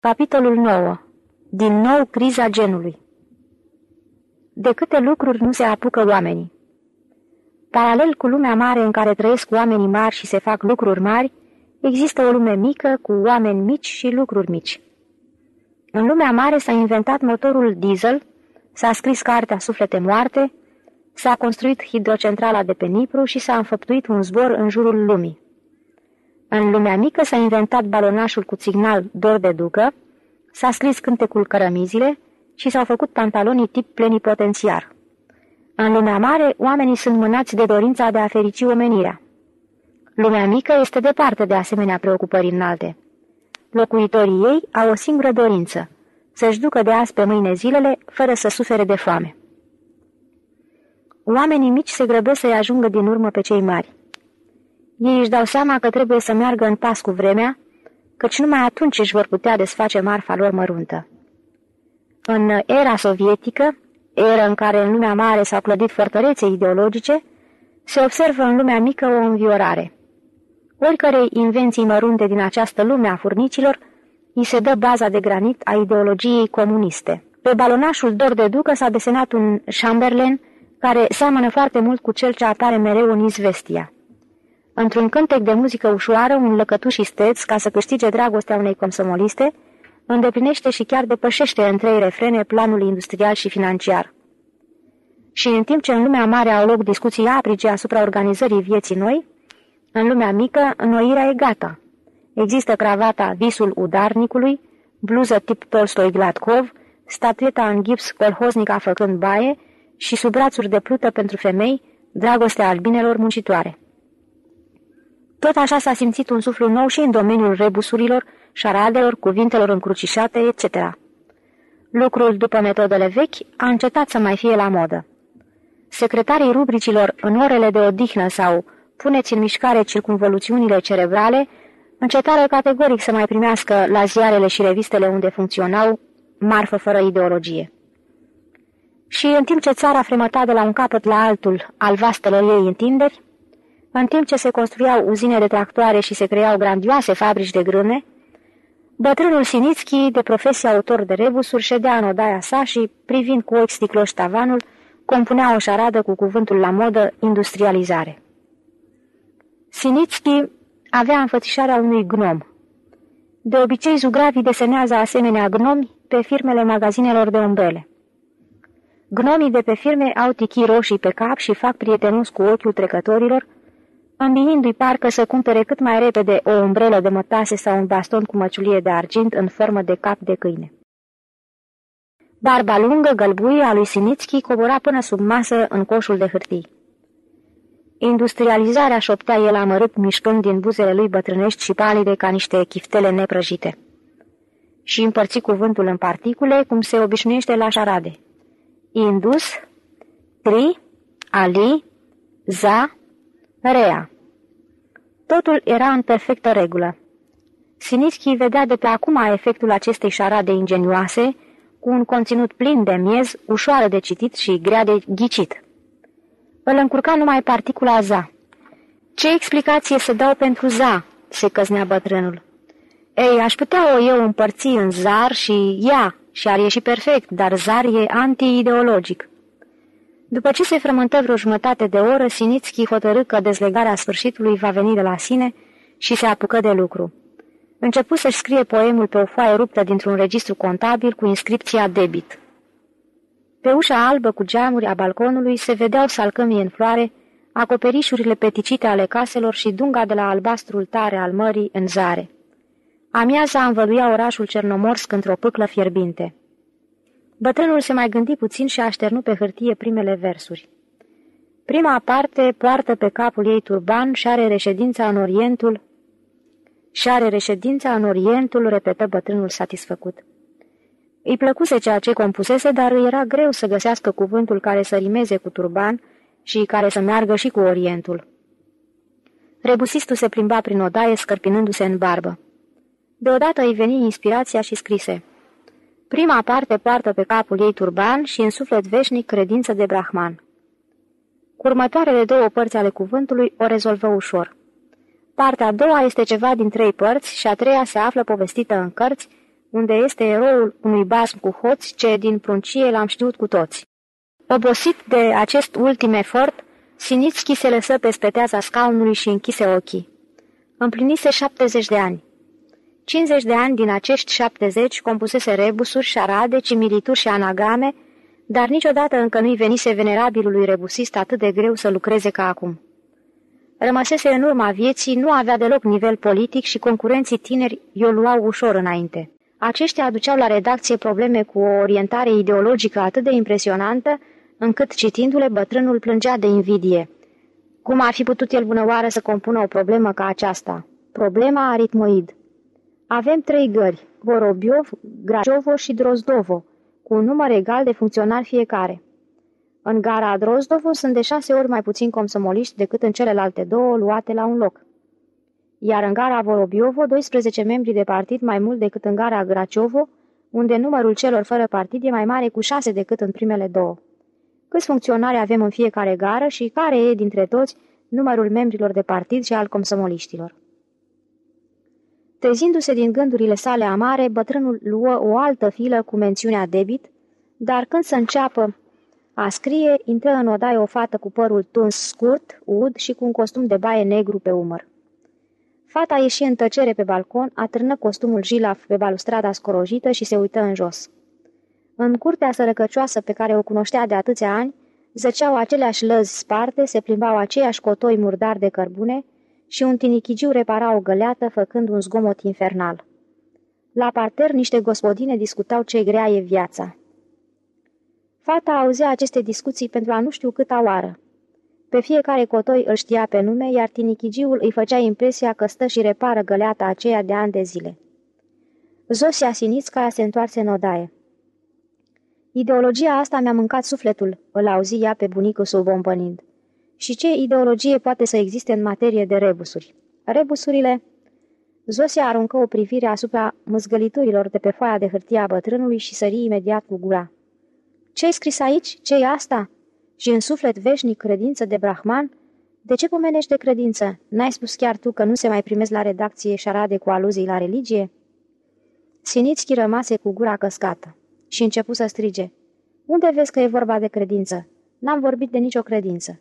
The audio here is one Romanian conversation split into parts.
Capitolul 9. Din nou criza genului. De câte lucruri nu se apucă oamenii? Paralel cu lumea mare în care trăiesc oamenii mari și se fac lucruri mari, există o lume mică cu oameni mici și lucruri mici. În lumea mare s-a inventat motorul diesel, s-a scris cartea Suflete moarte, s-a construit hidrocentrala de pe Nipru și s-a înfăptuit un zbor în jurul lumii. În lumea mică s-a inventat balonașul cu signal dor de ducă, s-a scris cântecul cărămizile și s-au făcut pantalonii tip plenipotențiar. În lumea mare, oamenii sunt mânați de dorința de a ferici omenirea. Lumea mică este departe de asemenea preocupări înalte. Locuitorii ei au o singură dorință, să-și ducă de azi pe mâine zilele, fără să sufere de foame. Oamenii mici se grăbesc să-i ajungă din urmă pe cei mari. Ei își dau seama că trebuie să meargă în pas cu vremea, căci numai atunci își vor putea desface marfa lor măruntă. În era sovietică, era în care în lumea mare s-au clădit fortărețe ideologice, se observă în lumea mică o înviorare. Oricărei invenții mărunte din această lume a furnicilor, îi se dă baza de granit a ideologiei comuniste. Pe balonașul dor de ducă s-a desenat un Chamberlain care seamănă foarte mult cu cel ce apare mereu în Izvestia. Într-un cântec de muzică ușoară, un lăcătuș isteț, ca să câștige dragostea unei comsomoliste, îndeplinește și chiar depășește în trei refrene planul industrial și financiar. Și în timp ce în lumea mare au loc discuții aprige asupra organizării vieții noi, în lumea mică, înnoirea e gata. Există cravata Visul Udarnicului, bluză tip Tolstoi Gladkov, statueta în gips colhoznica făcând baie și sub brațuri de plută pentru femei, dragostea albinelor muncitoare. Tot așa s-a simțit un suflu nou și în domeniul rebusurilor, șaradelor, cuvintelor încrucișate, etc. Lucrul, după metodele vechi, a încetat să mai fie la modă. Secretarii rubricilor în orele de odihnă sau puneți în mișcare circunvoluțiunile cerebrale, încetară categoric să mai primească la ziarele și revistele unde funcționau marfă fără ideologie. Și în timp ce țara fremăta de la un capăt la altul al vastelor ei întinderi, în timp ce se construiau uzine de tractoare și se creau grandioase fabrici de grâne, bătrânul Sinitski, de profesie autor de rebusuri, ședea în odaia sa și, privind cu ochi sticloși tavanul, compunea o șaradă cu cuvântul la modă industrializare. Sinitski avea înfățișarea unui gnom. De obicei, zugravii desenează asemenea gnomi pe firmele magazinelor de umbrele. Gnomii de pe firme au tichii roșii pe cap și fac prietenos cu ochiul trecătorilor, îmbinindu-i parcă să cumpere cât mai repede o umbrelă de mătase sau un baston cu măciulie de argint în formă de cap de câine. Barba lungă, gălbuie a lui Sinitski cobora până sub masă în coșul de hârtii. Industrializarea șoptea el amărât mișcând din buzele lui bătrânești și palide ca niște chiftele neprăjite. Și împărți cuvântul în particule, cum se obișnuiește la șarade. Indus, tri, ali, za, Rea. Totul era în perfectă regulă. Sinischi vedea de pe acum efectul acestei șarade ingenioase, cu un conținut plin de miez, ușoară de citit și grea de ghicit. Îl încurca numai particula za. Ce explicație să dau pentru za?" se căznea bătrânul. Ei, aș putea o eu împărți în zar și ea, și ar ieși perfect, dar zar e anti-ideologic. După ce se frământă vreo jumătate de oră, Sinitski hotărâ că dezlegarea sfârșitului va veni de la sine și se apucă de lucru. Începu să-și scrie poemul pe o foaie ruptă dintr-un registru contabil cu inscripția debit. Pe ușa albă cu geamuri a balconului se vedeau salcămii în floare, acoperișurile peticite ale caselor și dunga de la albastrul tare al mării în zare. Amiaza învăluia orașul Cernomorsk într-o pâclă fierbinte. Bătrânul se mai gândi puțin și așternu pe hârtie primele versuri. Prima parte poartă pe capul ei turban și are reședința în Orientul... Și are reședința în Orientul, repetă bătrânul satisfăcut. Îi plăcuse ceea ce compusese, dar era greu să găsească cuvântul care să rimeze cu turban și care să meargă și cu Orientul. Rebusistul se plimba prin odaie, scărpinându-se în barbă. Deodată îi veni inspirația și scrise – Prima parte poartă pe capul ei turban și în suflet veșnic credință de brahman. Cu următoarele două părți ale cuvântului o rezolvă ușor. Partea a doua este ceva din trei părți și a treia se află povestită în cărți, unde este eroul unui basm cu hoți ce din pruncie l-am știut cu toți. Obosit de acest ultim efort, Sinitski se lăsă pe speteaza scaunului și închise ochii. Împlinise 70 de ani. 50 de ani din acești 70 compusese rebusuri, șarade, cimilituri și anagrame, dar niciodată încă nu-i venise venerabilului rebusist atât de greu să lucreze ca acum. Rămăsese în urma vieții, nu avea deloc nivel politic și concurenții tineri i-o luau ușor înainte. Aceștia aduceau la redacție probleme cu o orientare ideologică atât de impresionantă, încât, citindu-le, bătrânul plângea de invidie. Cum ar fi putut el bunăoară să compună o problemă ca aceasta? Problema aritmoid. Avem trei gări, Vorobiov, Graciovo și Drozdovo, cu un număr egal de funcționari fiecare. În gara Drozdovo sunt de șase ori mai puțin comsomoliști decât în celelalte două luate la un loc. Iar în gara Vorobiovo, 12 membri de partid mai mult decât în gara Graciovo, unde numărul celor fără partid e mai mare cu șase decât în primele două. Câți funcționari avem în fiecare gară și care e dintre toți numărul membrilor de partid și al comsomoliștilor? Trezindu-se din gândurile sale amare, bătrânul luă o altă filă cu mențiunea debit, dar când să înceapă a scrie, intră în odaie o fată cu părul tuns scurt, ud și cu un costum de baie negru pe umăr. Fata ieși în tăcere pe balcon, atârnă costumul jilaf pe balustrada scorojită și se uită în jos. În curtea sărăcăcioasă pe care o cunoștea de atâția ani, zăceau aceleași lăzi sparte, se plimbau aceiași cotoi murdari de cărbune și un tinichigiu repara o găleată făcând un zgomot infernal. La parter, niște gospodine discutau ce grea e viața. Fata auzea aceste discuții pentru a nu știu câta oară. Pe fiecare cotoi îl știa pe nume, iar tinichigiul îi făcea impresia că stă și repară găleata aceea de ani de zile. Zosia Sinițca se întoarse în odaie. Ideologia asta mi-a mâncat sufletul, îl auzi ea pe bunicul subbombănind. Și ce ideologie poate să existe în materie de rebusuri? Rebusurile... Zosia aruncă o privire asupra măzgăliturilor de pe foaia de hârtie a bătrânului și sări imediat cu gura. Ce-ai scris aici? ce e asta?" Și în suflet veșnic credință de Brahman? De ce pomenești de credință? N-ai spus chiar tu că nu se mai primesc la redacție șarade cu aluzii la religie?" Sinițchi rămase cu gura căscată și începu să strige. Unde vezi că e vorba de credință? N-am vorbit de nicio credință."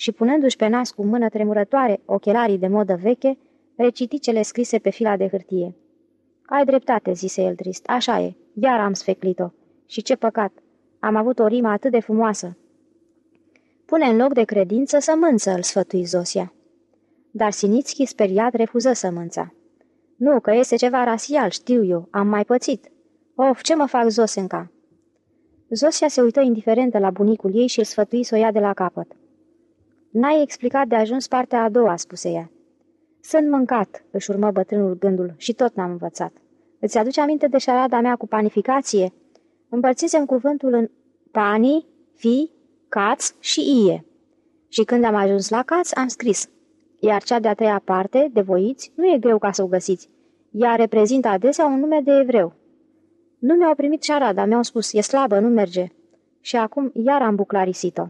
Și punându-și pe nas cu mână tremurătoare ochelarii de modă veche, reciti cele scrise pe fila de hârtie. Ai dreptate," zise el trist, așa e, iar am sfeclit-o. Și ce păcat, am avut o rimă atât de frumoasă." Pune în loc de credință sămânță, îl sfătui Zosia. Dar Sinițchi, speriat, refuză sămânța. Nu, că este ceva rasial, știu eu, am mai pățit. Of, ce mă fac, Zosenca?" Zosia se uită indiferentă la bunicul ei și îl sfătui să o ia de la capăt. N-ai explicat de ajuns partea a doua," spuse ea. Sunt mâncat," își urmă bătrânul gândul, și tot n-am învățat. Îți aduce aminte de șarada mea cu panificație?" Împărțisem cuvântul în pani, fi, caț și ie. Și când am ajuns la caț, am scris. Iar cea de-a treia parte, de voiți, nu e greu ca să o găsiți. Ea reprezintă adesea un nume de evreu. Nu mi-au primit șarada, mi-au spus, e slabă, nu merge. Și acum iar am buclarisit-o.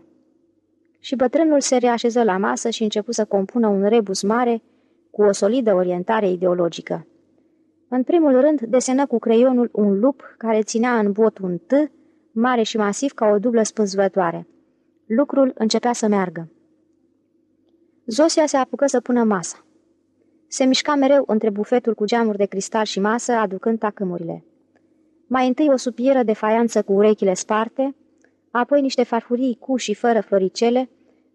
Și bătrânul se reașeză la masă și începu să compună un rebus mare cu o solidă orientare ideologică. În primul rând, desenă cu creionul un lup care ținea în bot un T, mare și masiv ca o dublă spânzurătoare. Lucrul începea să meargă. Zosia se apucă să pună masa. Se mișca mereu între bufetul cu geamuri de cristal și masă, aducând tacâmurile. Mai întâi o supieră de faianță cu urechile sparte, apoi niște farfurii cu și fără floricele,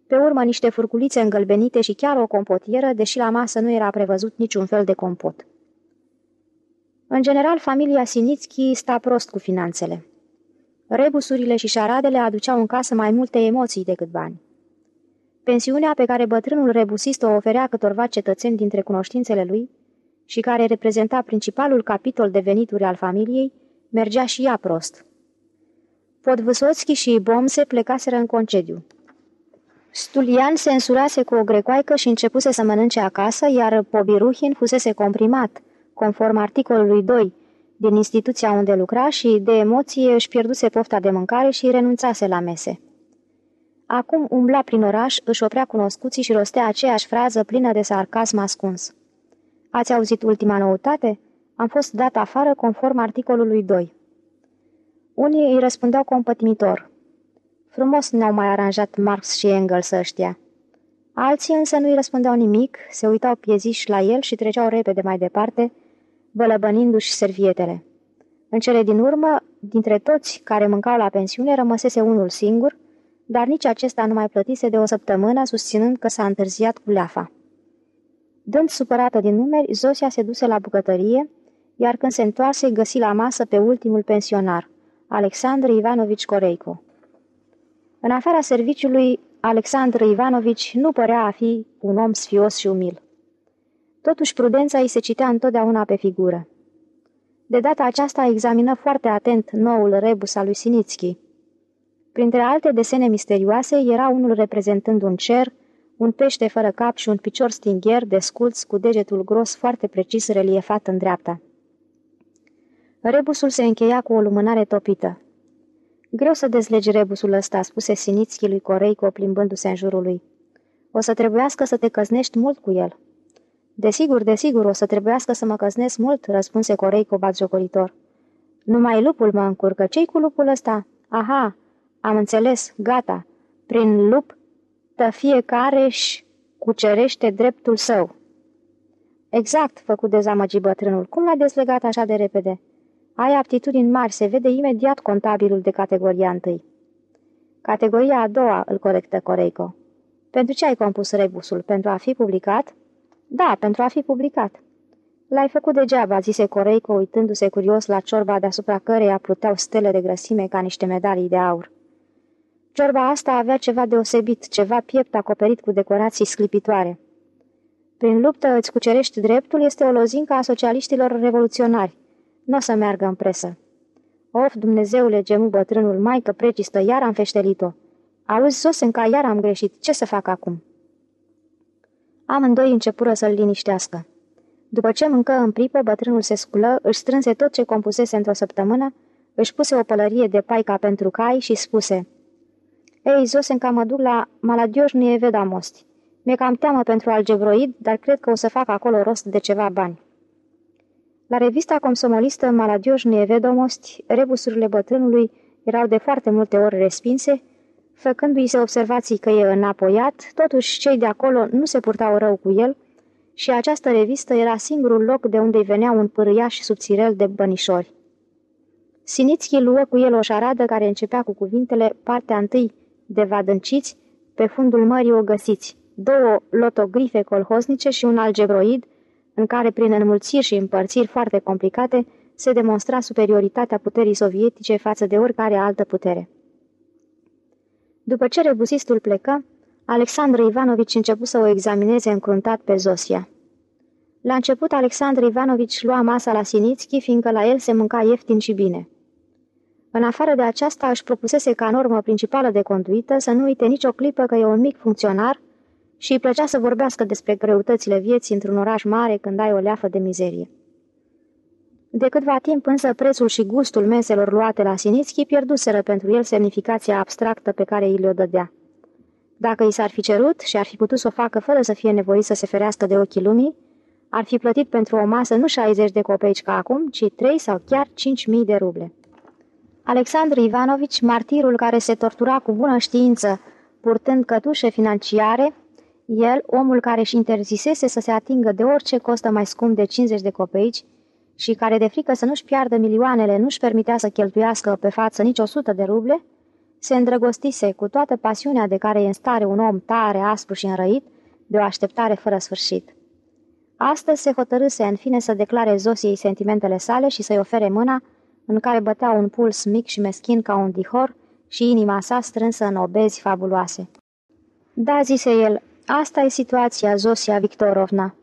pe urmă niște furculițe îngălbenite și chiar o compotieră, deși la masă nu era prevăzut niciun fel de compot. În general, familia Sinitski sta prost cu finanțele. Rebusurile și șaradele aduceau în casă mai multe emoții decât bani. Pensiunea pe care bătrânul rebusist o oferea câtorva cetățeni dintre cunoștințele lui și care reprezenta principalul capitol de venituri al familiei, mergea și ea prost. Podvâsoțchi și Bomse plecaseră în concediu. Stulian se însurase cu o grecoaică și începuse să mănânce acasă, iar Pobiruhin fusese comprimat, conform articolului 2 din instituția unde lucra și, de emoție, își pierduse pofta de mâncare și renunțase la mese. Acum umbla prin oraș, își oprea cunoscuții și rostea aceeași frază plină de sarcasm ascuns. Ați auzit ultima noutate? Am fost dat afară conform articolului 2. Unii îi răspundeau compătimitor. Frumos ne-au mai aranjat Marx și Engels ăștia. Alții însă nu îi răspundeau nimic, se uitau pieziși la el și treceau repede mai departe, bălăbănindu-și servietele. În cele din urmă, dintre toți care mâncau la pensiune, rămăsese unul singur, dar nici acesta nu mai plătise de o săptămână, susținând că s-a întârziat cu leafa. Dând supărată din numeri, Zosia se duse la bucătărie, iar când se întoarse, găsi la masă pe ultimul pensionar, Alexandru Ivanovici Coreico. În afara serviciului, Alexandru Ivanovici nu părea a fi un om sfios și umil. Totuși, prudența îi se citea întotdeauna pe figură. De data aceasta examină foarte atent noul rebus al lui Sinitski. Printre alte desene misterioase era unul reprezentând un cer, un pește fără cap și un picior stingher desculț cu degetul gros foarte precis reliefat în dreapta. Rebusul se încheia cu o lumânare topită. Greu să dezlegi rebusul ăsta, spuse Sinitski lui Coreico plimbându-se în jurul lui. O să trebuiască să te căznești mult cu el. Desigur, desigur, o să trebuiască să mă căznesc mult, răspunse Coreico batjocoritor. Numai lupul mă încurcă. Ce-i cu lupul ăsta? Aha, am înțeles, gata. Prin lup, tă fiecare își cucerește dreptul său. Exact, făcut dezamăgit bătrânul. Cum l-a deslegat așa de repede? Ai aptitudini mari, se vede imediat contabilul de categoria întâi. Categoria a doua, îl corectă Coreico. Pentru ce ai compus rebusul? Pentru a fi publicat? Da, pentru a fi publicat. L-ai făcut degeaba, zise Coreico, uitându-se curios la ciorba deasupra căreia pluteau stele de grăsime ca niște medalii de aur. Ciorba asta avea ceva deosebit, ceva piept acoperit cu decorații sclipitoare. Prin luptă îți cucerești dreptul este o lozincă a socialiștilor revoluționari. Nu o să meargă în presă. Of, Dumnezeule, gemu bătrânul, maică precistă, iar am feștelit-o. Auzi, Zosenca, iar am greșit. Ce să fac acum?" Amândoi începură să-l liniștească. După ce mâncă în pripă, bătrânul se sculă, își strânse tot ce compusese într-o săptămână, își puse o pălărie de paica pentru cai și spuse Ei, Zosenca, mă duc la Maladioșnie Vedamosti. Mi-e cam teamă pentru algebroid, dar cred că o să fac acolo rost de ceva bani. La revista comsomolistă Maladioșnie Vedomosti, rebusurile bătrânului erau de foarte multe ori respinse, Făcându-i se observații că e înapoiat, totuși cei de acolo nu se purtau rău cu el și această revistă era singurul loc de unde venea un pârâiaș subțirel de bănișori. Sinițchi luă cu el o șaradă care începea cu cuvintele partea întâi de vadânciți, pe fundul mării o găsiți, două lotogrife colhosnice și un algebroid, în care, prin înmulțiri și împărțiri foarte complicate, se demonstra superioritatea puterii sovietice față de oricare altă putere. După ce rebusistul plecă, Alexandru Ivanovici început să o examineze încruntat pe Zosia. La început, Alexandru Ivanovici lua masa la Sinitski, fiindcă la el se mânca ieftin și bine. În afară de aceasta, își propusese ca normă principală de conduită să nu uite nicio clipă că e un mic funcționar și îi plăcea să vorbească despre greutățile vieții într-un oraș mare când ai o leafă de mizerie. De câtva timp însă prețul și gustul meselor luate la Sinitski pierduseră pentru el semnificația abstractă pe care îi le-o dădea. Dacă i s-ar fi cerut și ar fi putut să o facă fără să fie nevoit să se ferească de ochii lumii, ar fi plătit pentru o masă nu 60 de copeici ca acum, ci 3 sau chiar 5.000 de ruble. Alexandru Ivanovici, martirul care se tortura cu bună știință, purtând cătușe financiare, el, omul care își interzisese să se atingă de orice costă mai scump de 50 de copeici, și care de frică să nu-și piardă milioanele nu-și permitea să cheltuiască pe față nici o sută de ruble, se îndrăgostise cu toată pasiunea de care e în stare un om tare, aspru și înrăit, de o așteptare fără sfârșit. Astăzi se hotărâse în fine să declare Zosiei sentimentele sale și să-i ofere mâna, în care bătea un puls mic și meschin ca un dihor și inima sa strânsă în obezi fabuloase. Da, zise el, asta e situația, Zosia Victorovna.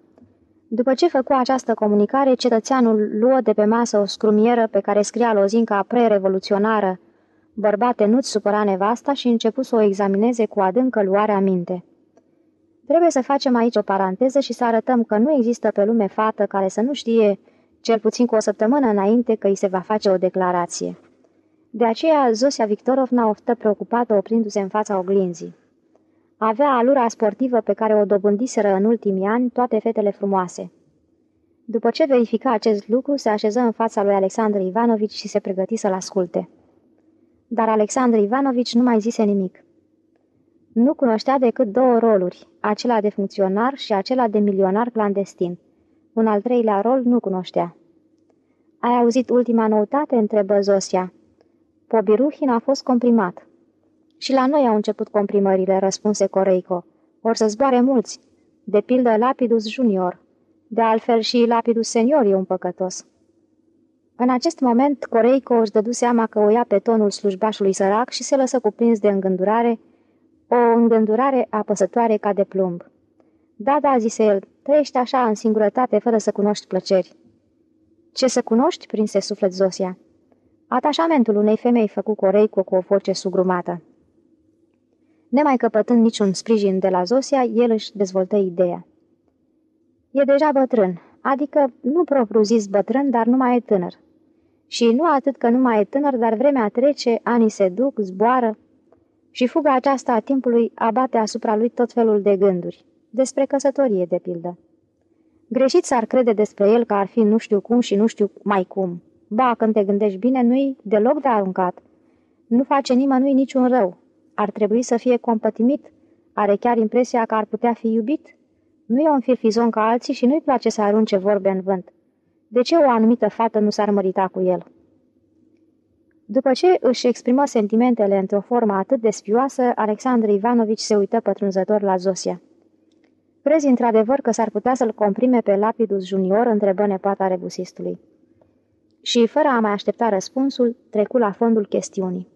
După ce făcu această comunicare, cetățeanul luă de pe masă o scrumieră pe care scria lozinca pre-revoluționară. Bărbate nu-ți supăra nevasta și începu să o examineze cu adâncă luare aminte. Trebuie să facem aici o paranteză și să arătăm că nu există pe lume fată care să nu știe, cel puțin cu o săptămână înainte, că îi se va face o declarație. De aceea, Zosia Victorovna oftă preocupată oprindu-se în fața oglinzii. Avea alura sportivă pe care o dobândiseră în ultimii ani toate fetele frumoase. După ce verifica acest lucru, se așeză în fața lui Alexandru Ivanovici și se pregăti să-l asculte. Dar Alexandru Ivanovici nu mai zise nimic. Nu cunoștea decât două roluri, acela de funcționar și acela de milionar clandestin. Un al treilea rol nu cunoștea. Ai auzit ultima noutate?" întrebă Zosia. Pobiruhin a fost comprimat. Și la noi au început comprimările, răspunse Coreico. Or să zboare mulți, de pildă Lapidus Junior. De altfel și Lapidus Senior e un păcătos. În acest moment, Coreico își dădu seama că o ia pe tonul slujbașului sărac și se lăsă cuprins de îngândurare, o îngândurare apăsătoare ca de plumb. Da, da, zise el, trăiești așa în singurătate fără să cunoști plăceri. Ce să cunoști? prinse suflet Zosia. Atașamentul unei femei făcut Coreico cu o voce sugrumată. Nemai căpătând niciun sprijin de la Zosia, el își dezvoltă ideea. E deja bătrân, adică nu propriu zis bătrân, dar nu mai e tânăr. Și nu atât că nu mai e tânăr, dar vremea trece, anii se duc, zboară, și fuga aceasta a timpului abate asupra lui tot felul de gânduri, despre căsătorie, de pildă. Greșit s-ar crede despre el că ar fi nu știu cum și nu știu mai cum. Ba, când te gândești bine, nu-i deloc de aruncat. Nu face nimănui niciun rău. Ar trebui să fie compătimit. Are chiar impresia că ar putea fi iubit. Nu e un firfizon ca alții și nu-i place să arunce vorbe în vânt. De ce o anumită fată nu s-ar mărita cu el? După ce își exprimă sentimentele într-o formă atât de spioasă, Alexandru Ivanovici se uită pătrunzător la Zosia. Crezi într-adevăr că s-ar putea să-l comprime pe Lapidus Junior?" întrebă nepoata rebusistului. Și, fără a mai aștepta răspunsul, trecu la fondul chestiunii.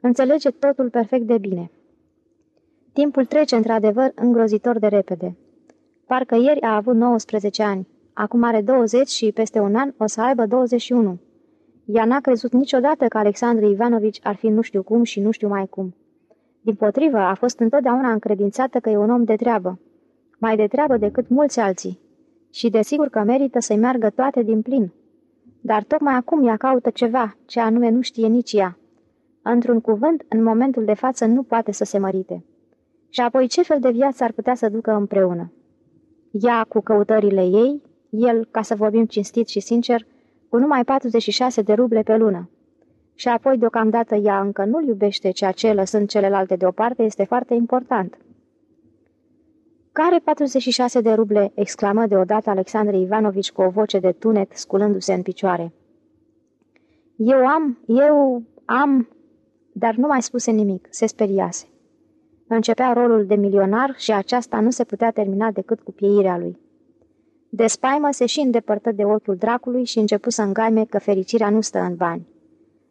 Înțelege totul perfect de bine. Timpul trece într-adevăr îngrozitor de repede. Parcă ieri a avut 19 ani, acum are 20 și peste un an o să aibă 21. Ea n-a crezut niciodată că Alexandru Ivanovici ar fi nu știu cum și nu știu mai cum. Din potrivă, a fost întotdeauna încredințată că e un om de treabă, mai de treabă decât mulți alții, și desigur că merită să-i meargă toate din plin. Dar tocmai acum ea caută ceva, ce anume nu știe nici ea. Într-un cuvânt, în momentul de față nu poate să se mărite. Și apoi ce fel de viață ar putea să ducă împreună? Ea cu căutările ei, el, ca să vorbim cinstit și sincer, cu numai 46 de ruble pe lună. Și apoi, deocamdată, ea încă nu-l iubește, ceea ce, lăsând celelalte deoparte, este foarte important. Care 46 de ruble?" exclamă deodată Alexandru Ivanovici cu o voce de tunet, sculându-se în picioare. Eu am, eu am... Dar nu mai spuse nimic, se speriase. Începea rolul de milionar și aceasta nu se putea termina decât cu pieirea lui. De spaimă se și îndepărtă de ochiul dracului și începu să îngaime că fericirea nu stă în bani.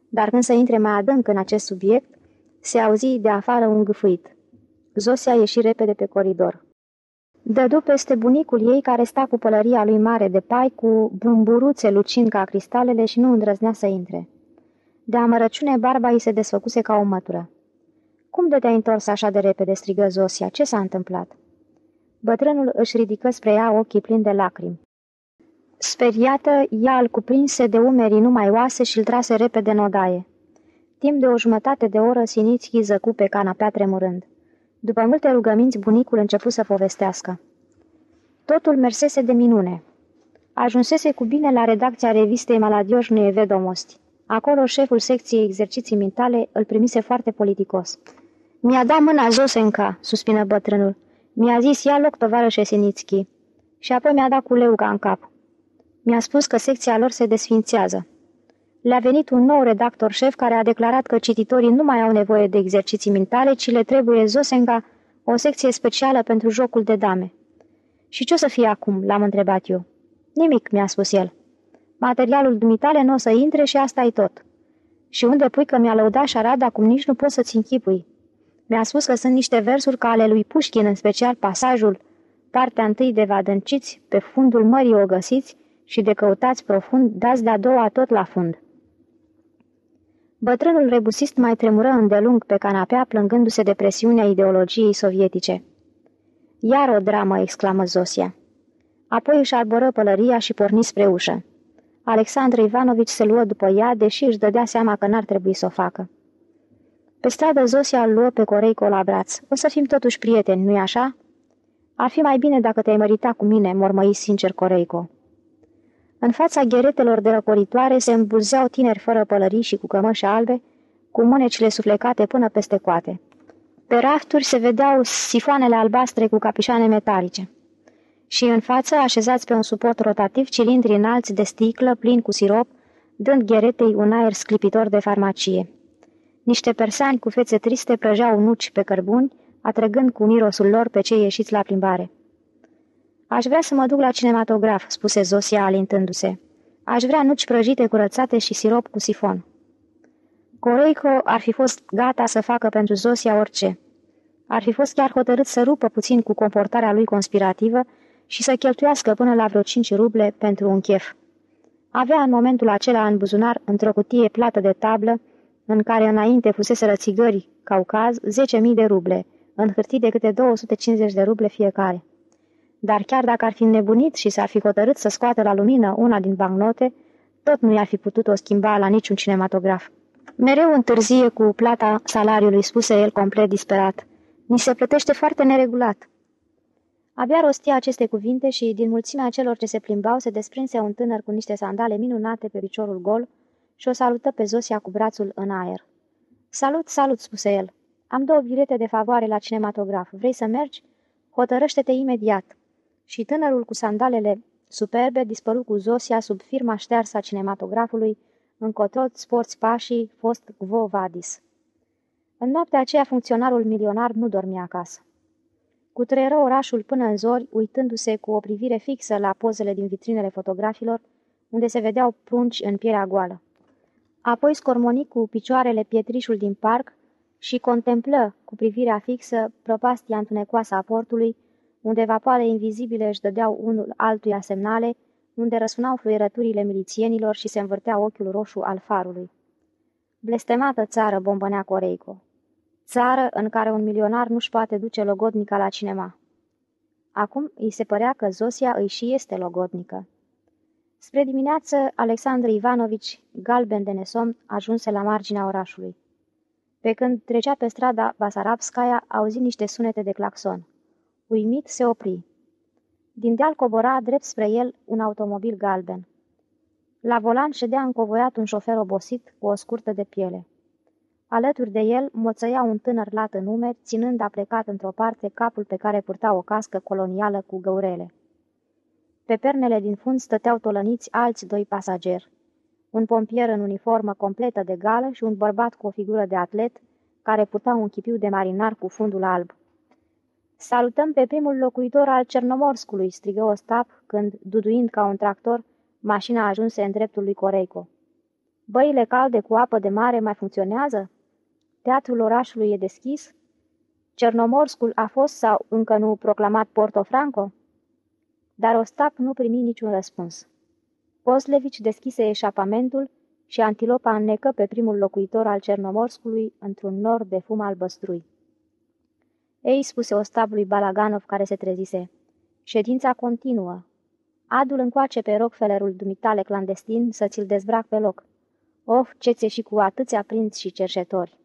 Dar când să intre mai adânc în acest subiect, se auzi de afară un gâfâit. Zosia ieși repede pe coridor. Dădu peste bunicul ei care sta cu pălăria lui mare de pai, cu bumburuțe lucind ca cristalele și nu îndrăznea să intre. De amărăciune, barba îi se desfăcuse ca o mătură. Cum de te-ai întors așa de repede?" strigă Zosia. Ce s-a întâmplat?" Bătrânul își ridică spre ea ochii plini de lacrimi. Speriată, ea îl cuprinse de umerii numai oase și îl trase repede în odaie. Timp de o jumătate de oră, Sinițchi zăcu pe canapea tremurând. După multe rugăminți, bunicul început să povestească. Totul mersese de minune. Ajunsese cu bine la redacția revistei Maladioșnui Vedomosti. Acolo șeful secției exerciții mentale îl primise foarte politicos. Mi-a dat mâna Zosenca, suspină bătrânul. Mi-a zis, ia loc, tovarășe Sinițchi. Și apoi mi-a dat cu leuca în cap. Mi-a spus că secția lor se desfințează. Le-a venit un nou redactor șef care a declarat că cititorii nu mai au nevoie de exerciții mentale, ci le trebuie Zosenga o secție specială pentru jocul de dame. Și ce o să fie acum?" l-am întrebat eu. Nimic," mi-a spus el. Materialul dumitale nu o să intre și asta e tot. Și unde pui că mi-a lăudat șarada cum nici nu poți să-ți închipui. Mi-a spus că sunt niște versuri ca ale lui Pușkin, în special pasajul, partea întâi de vadânciți, pe fundul mării o găsiți și de căutați profund, dați de-a doua tot la fund. Bătrânul rebusist mai tremură îndelung pe canapea, plângându-se de presiunea ideologiei sovietice. Iar o dramă!" exclamă Zosia. Apoi își arboră pălăria și porni spre ușă. Alexandru Ivanovici se luă după ea, deși își dădea seama că n-ar trebui să o facă. Pe stradă Zosia îl luă pe Coreico la braț. O să fim totuși prieteni, nu-i așa?" Ar fi mai bine dacă te-ai mărita cu mine," mormăi sincer Coreico. În fața gheretelor de răcoritoare se îmbulzeau tineri fără pălării și cu cămăși albe, cu mânecile suflecate până peste coate. Pe rafturi se vedeau sifoanele albastre cu capișane metalice. Și în față, așezați pe un suport rotativ, cilindri înalți de sticlă plini cu sirop, dând gheretei un aer sclipitor de farmacie. Niște persani cu fețe triste prăjeau nuci pe cărbuni, atrăgând cu mirosul lor pe cei ieșiți la plimbare. Aș vrea să mă duc la cinematograf," spuse Zosia alintându-se. Aș vrea nuci prăjite curățate și sirop cu sifon." Coreico ar fi fost gata să facă pentru Zosia orice. Ar fi fost chiar hotărât să rupă puțin cu comportarea lui conspirativă și să cheltuiască până la vreo cinci ruble pentru un chef. Avea în momentul acela în buzunar, într-o cutie plată de tablă, în care înainte fuseseră țigări caucaz, 10.000 de ruble, în hârtii de câte 250 de ruble fiecare. Dar chiar dacă ar fi nebunit și s-ar fi hotărât să scoată la lumină una din bancnote, tot nu i-ar fi putut o schimba la niciun cinematograf. Mereu întârzie cu plata salariului, spuse el complet disperat. Ni se plătește foarte neregulat. Abia rostia aceste cuvinte și, din mulțimea celor ce se plimbau, se desprinse un tânăr cu niște sandale minunate pe piciorul gol și o salută pe Zosia cu brațul în aer. Salut, salut, spuse el. Am două bilete de favoare la cinematograf. Vrei să mergi? Hotărăște-te imediat. Și tânărul cu sandalele superbe dispăru cu Zosia sub firma ștearsă a cinematografului, încotro sporți pașii, fost Gvo Vadis. În noaptea aceea, funcționarul milionar nu dormea acasă. Cutreieră orașul până în zori, uitându-se cu o privire fixă la pozele din vitrinele fotografilor, unde se vedeau prunci în pielea goală. Apoi scormoni cu picioarele pietrișul din parc și contemplă cu privirea fixă prăpastia întunecoasă a portului, unde vapoare invizibile își dădeau unul altuia semnale, unde răsunau fluierăturile milițienilor și se învârtea ochiul roșu al farului. Blestemată țară, bombănea Coreico. Țară în care un milionar nu-și poate duce logodnica la cinema. Acum îi se părea că Zosia îi și este logodnică. Spre dimineață, Alexandru Ivanovici, galben de nesom, ajunse la marginea orașului. Pe când trecea pe strada Basarabskaya, auzi niște sunete de claxon. Uimit, se opri. Din deal cobora drept spre el un automobil galben. La volan ședea încovoiat un șofer obosit cu o scurtă de piele. Alături de el moțăia un tânăr lat în umeri, ținând aplecat într-o parte capul pe care purta o cască colonială cu găurele. Pe pernele din fund stăteau tolăniți alți doi pasageri. Un pompier în uniformă completă de gală și un bărbat cu o figură de atlet, care purta un chipiu de marinar cu fundul alb. Salutăm pe primul locuitor al Cernomorscului, strigă Ostap, când, duduind ca un tractor, mașina ajunse în dreptul lui Coreico. Băile calde cu apă de mare mai funcționează? Teatrul orașului e deschis? Cernomorscul a fost sau încă nu proclamat Porto Franco? Dar Ostap nu primi niciun răspuns. Poslevici deschise eșapamentul și antilopa înnecă pe primul locuitor al Cernomorscului într-un nor de fum albăstrui. Ei, spuse Ostapului Balaganov care se trezise, ședința continuă. Adul încoace pe Rockefellerul dumitale clandestin să ți-l dezbrac pe loc. Of, ce ți și cu atâția prinți și cerșetori!